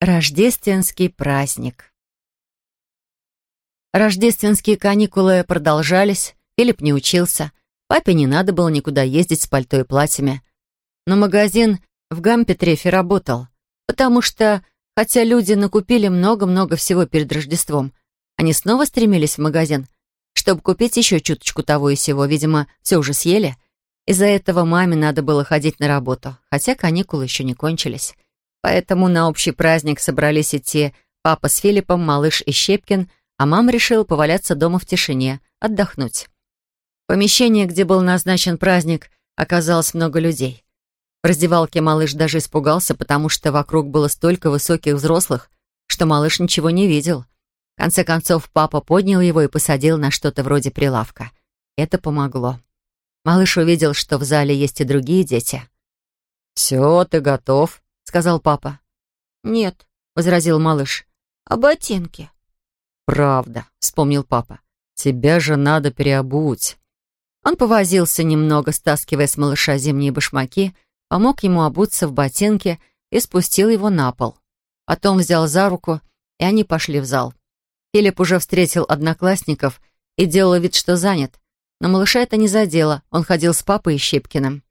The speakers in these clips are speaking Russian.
Рождественский праздник. Рождественские каникулы продолжались, Филипп не учился, папе не надо было никуда ездить с пальто и платьями. Но магазин в Гампетрефе работал, потому что, хотя люди накупили много-много всего перед Рождеством, они снова стремились в магазин, чтобы купить еще чуточку того и сего, видимо, все уже съели. Из-за этого маме надо было ходить на работу, хотя каникулы еще не кончились. Поэтому на общий праздник собрались идти папа с Филиппом, малыш и Щепкин, а мама решила поваляться дома в тишине, отдохнуть. В помещении, где был назначен праздник, оказалось много людей. В раздевалке малыш даже испугался, потому что вокруг было столько высоких взрослых, что малыш ничего не видел. В конце концов, папа поднял его и посадил на что-то вроде прилавка. Это помогло. Малыш увидел, что в зале есть и другие дети. «Все, ты готов?» Сказал папа. «Нет», — возразил малыш. «А ботинки?» «Правда», — вспомнил папа. «Тебя же надо переобуть». Он повозился немного, стаскивая с малыша зимние башмаки, помог ему обуться в ботинки и спустил его на пол. Потом взял за руку, и они пошли в зал. Филипп уже встретил одноклассников и делал вид, что занят. Но малыша это не задело, он ходил с папой и Щепкиным.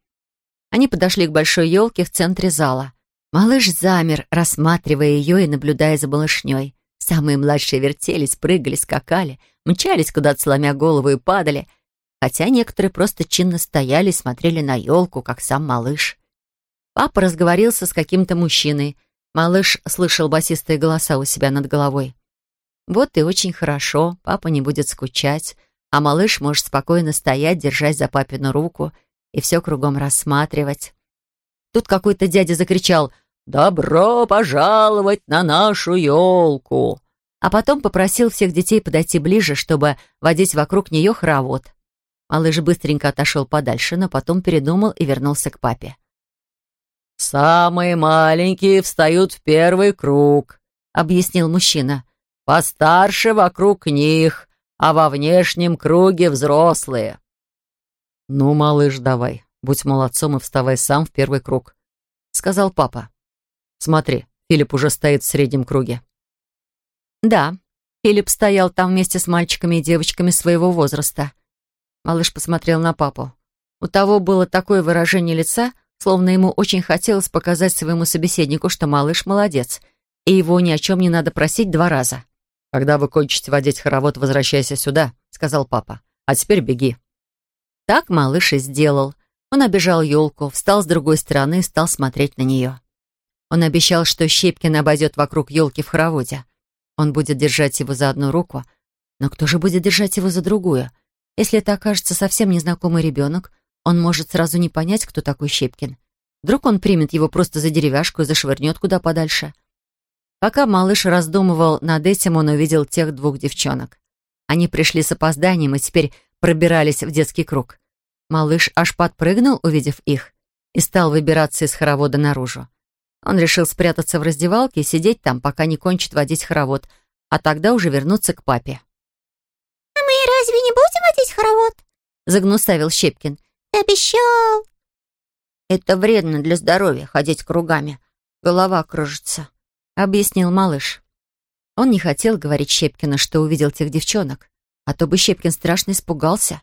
Они подошли к большой елке в центре зала. Малыш замер, рассматривая ее и наблюдая за малышней. Самые младшие вертелись, прыгали, скакали, мчались куда-то, сломя голову и падали, хотя некоторые просто чинно стояли и смотрели на елку, как сам малыш. Папа разговорился с каким-то мужчиной. Малыш слышал басистые голоса у себя над головой. Вот и очень хорошо, папа не будет скучать, а малыш может спокойно стоять, держась за папину руку и все кругом рассматривать. Тут какой-то дядя закричал «Добро пожаловать на нашу елку!» А потом попросил всех детей подойти ближе, чтобы водить вокруг нее хоровод. Малыш быстренько отошел подальше, но потом передумал и вернулся к папе. «Самые маленькие встают в первый круг», — объяснил мужчина. «Постарше вокруг них, а во внешнем круге взрослые». «Ну, малыш, давай, будь молодцом и вставай сам в первый круг», — сказал папа. Смотри, Филипп уже стоит в среднем круге. Да, Филипп стоял там вместе с мальчиками и девочками своего возраста. Малыш посмотрел на папу. У того было такое выражение лица, словно ему очень хотелось показать своему собеседнику, что малыш молодец, и его ни о чем не надо просить два раза. «Когда вы кончите водить хоровод, возвращайся сюда», — сказал папа. «А теперь беги». Так малыш и сделал. Он обежал елку, встал с другой стороны и стал смотреть на нее. Он обещал, что Щепкин обойдет вокруг елки в хороводе. Он будет держать его за одну руку, но кто же будет держать его за другую? Если это окажется совсем незнакомый ребенок, он может сразу не понять, кто такой Щепкин. Вдруг он примет его просто за деревяшку и зашвырнет куда подальше. Пока малыш раздумывал над этим, он увидел тех двух девчонок. Они пришли с опозданием и теперь пробирались в детский круг. Малыш аж подпрыгнул, увидев их, и стал выбираться из хоровода наружу. Он решил спрятаться в раздевалке и сидеть там, пока не кончит водить хоровод, а тогда уже вернуться к папе. «А мы разве не будем водить хоровод?» — загнусавил Щепкин. «Ты обещал!» «Это вредно для здоровья, ходить кругами. Голова кружится», — объяснил малыш. Он не хотел говорить Щепкину, что увидел тех девчонок, а то бы Щепкин страшно испугался.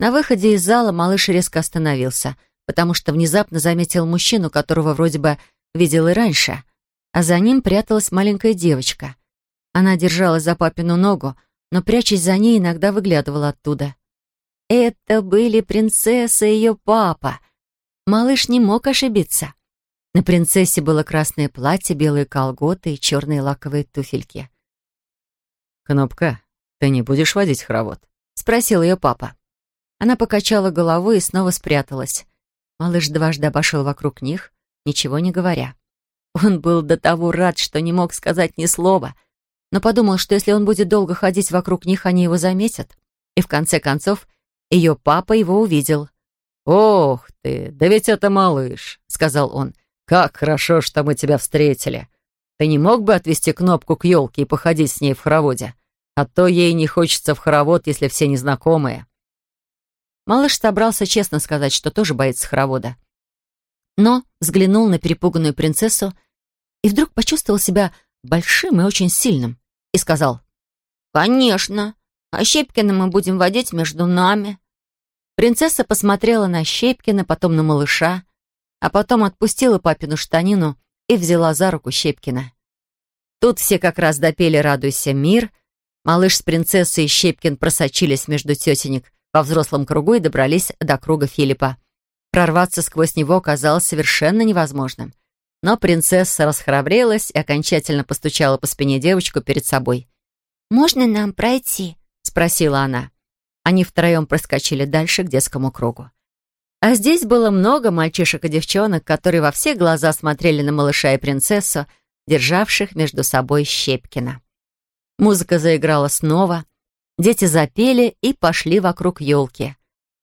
На выходе из зала малыш резко остановился, потому что внезапно заметил мужчину, которого вроде бы видел и раньше, а за ним пряталась маленькая девочка. Она держалась за папину ногу, но, прячась за ней, иногда выглядывала оттуда. Это были принцесса и ее папа. Малыш не мог ошибиться. На принцессе было красное платье, белые колготы и черные лаковые туфельки. «Кнопка, ты не будешь водить хоровод?» — спросил ее папа. Она покачала головой и снова спряталась. Малыш дважды обошел вокруг них, ничего не говоря. Он был до того рад, что не мог сказать ни слова, но подумал, что если он будет долго ходить вокруг них, они его заметят. И в конце концов, ее папа его увидел. «Ох ты, да ведь это малыш», — сказал он. «Как хорошо, что мы тебя встретили. Ты не мог бы отвести кнопку к елке и походить с ней в хороводе? А то ей не хочется в хоровод, если все незнакомые». Малыш собрался честно сказать, что тоже боится хоровода но взглянул на перепуганную принцессу и вдруг почувствовал себя большим и очень сильным, и сказал, «Конечно, а Щепкина мы будем водить между нами». Принцесса посмотрела на Щепкина, потом на малыша, а потом отпустила папину штанину и взяла за руку Щепкина. Тут все как раз допели «Радуйся, мир», малыш с принцессой и Щепкин просочились между тетенек во взрослом кругу и добрались до круга Филиппа. Прорваться сквозь него оказалось совершенно невозможным. Но принцесса расхрабрилась и окончательно постучала по спине девочку перед собой. «Можно нам пройти?» — спросила она. Они втроем проскочили дальше к детскому кругу. А здесь было много мальчишек и девчонок, которые во все глаза смотрели на малыша и принцессу, державших между собой Щепкина. Музыка заиграла снова, дети запели и пошли вокруг елки.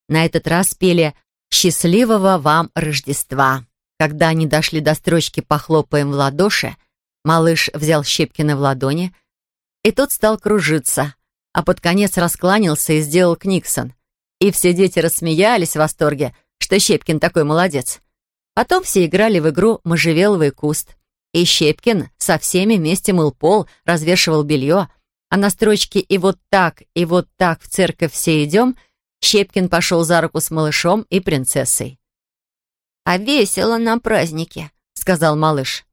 На этот раз пели «Счастливого вам Рождества». Когда они дошли до строчки «Похлопаем в ладоши», малыш взял Щепкина в ладони, и тот стал кружиться, а под конец раскланялся и сделал Книксон. И все дети рассмеялись в восторге, что Щепкин такой молодец. Потом все играли в игру «Можжевеловый куст». И Щепкин со всеми вместе мыл пол, развешивал белье, а на строчке «И вот так, и вот так в церковь все идем» Щепкин пошел за руку с малышом и принцессой. «А весело на празднике», — сказал малыш.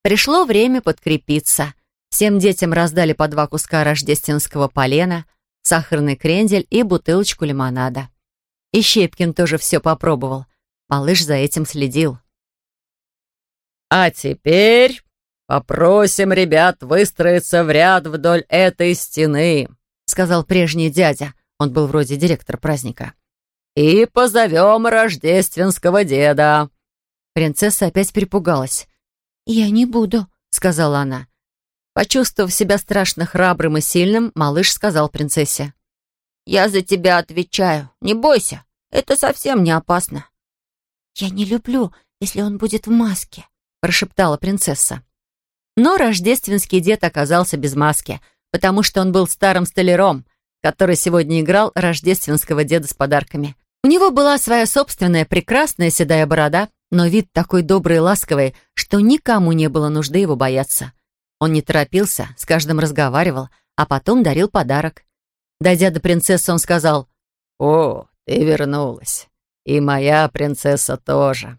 Пришло время подкрепиться. Всем детям раздали по два куска рождественского полена, сахарный крендель и бутылочку лимонада. И Щепкин тоже все попробовал. Малыш за этим следил. «А теперь попросим ребят выстроиться в ряд вдоль этой стены», сказал прежний дядя. Он был вроде директор праздника. «И позовем рождественского деда». Принцесса опять перепугалась. «Я не буду», — сказала она. Почувствовав себя страшно храбрым и сильным, малыш сказал принцессе. «Я за тебя отвечаю. Не бойся. Это совсем не опасно». «Я не люблю, если он будет в маске», — прошептала принцесса. Но рождественский дед оказался без маски, потому что он был старым столяром, который сегодня играл рождественского деда с подарками. У него была своя собственная прекрасная седая борода, но вид такой добрый и ласковый, что никому не было нужды его бояться. Он не торопился, с каждым разговаривал, а потом дарил подарок. Дойдя до принцессы, он сказал, «О, ты вернулась. И моя принцесса тоже.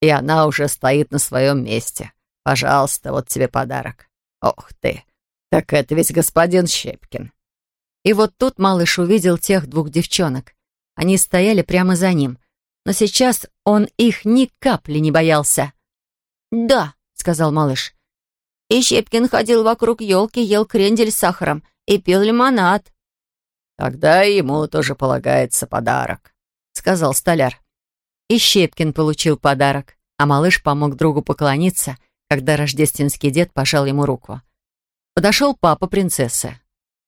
И она уже стоит на своем месте. Пожалуйста, вот тебе подарок. Ох ты, так это ведь господин Щепкин». И вот тут малыш увидел тех двух девчонок. Они стояли прямо за ним. Но сейчас он их ни капли не боялся. «Да», — сказал малыш, и Щепкин ходил вокруг елки, ел крендель с сахаром и пил лимонад. «Тогда ему тоже полагается подарок», — сказал столяр. И Щепкин получил подарок, а малыш помог другу поклониться, когда рождественский дед пожал ему руку. Подошел папа принцессы.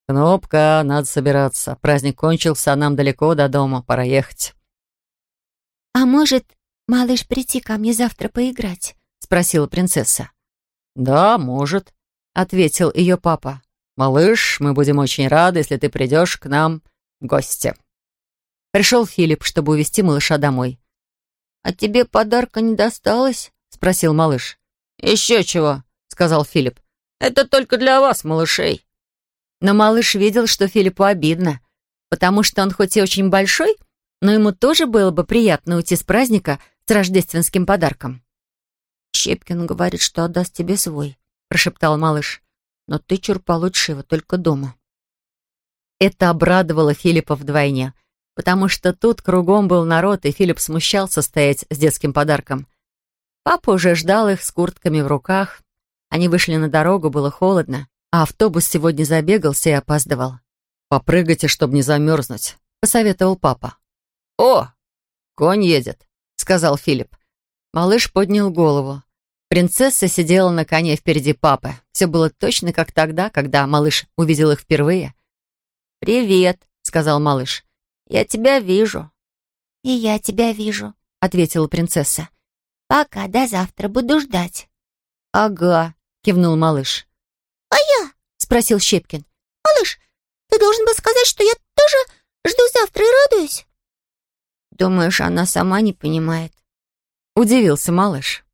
«Кнопка, надо собираться. Праздник кончился, а нам далеко до дома, пора ехать». «А может, малыш прийти ко мне завтра поиграть?» — спросила принцесса. «Да, может», — ответил ее папа. «Малыш, мы будем очень рады, если ты придешь к нам в гости». Пришел Филипп, чтобы увезти малыша домой. «А тебе подарка не досталось?» — спросил малыш. «Еще чего», — сказал Филипп. «Это только для вас, малышей». Но малыш видел, что Филиппу обидно, потому что он хоть и очень большой, но ему тоже было бы приятно уйти с праздника с рождественским подарком. «Щепкин говорит, что отдаст тебе свой», — прошептал малыш. «Но ты, чур, получишь его только дома». Это обрадовало Филиппа вдвойне, потому что тут кругом был народ, и Филипп смущался стоять с детским подарком. Папа уже ждал их с куртками в руках. Они вышли на дорогу, было холодно, а автобус сегодня забегался и опаздывал. «Попрыгайте, чтобы не замерзнуть», — посоветовал папа. «О, конь едет», — сказал Филипп. Малыш поднял голову. Принцесса сидела на коне впереди папы. Все было точно как тогда, когда малыш увидел их впервые. «Привет», — сказал малыш. «Я тебя вижу». «И я тебя вижу», — ответила принцесса. «Пока, до завтра, буду ждать». «Ага», — кивнул малыш. «А я?» — спросил Щепкин. «Малыш, ты должен был сказать, что я тоже жду завтра и радуюсь». «Думаешь, она сама не понимает?» — удивился малыш.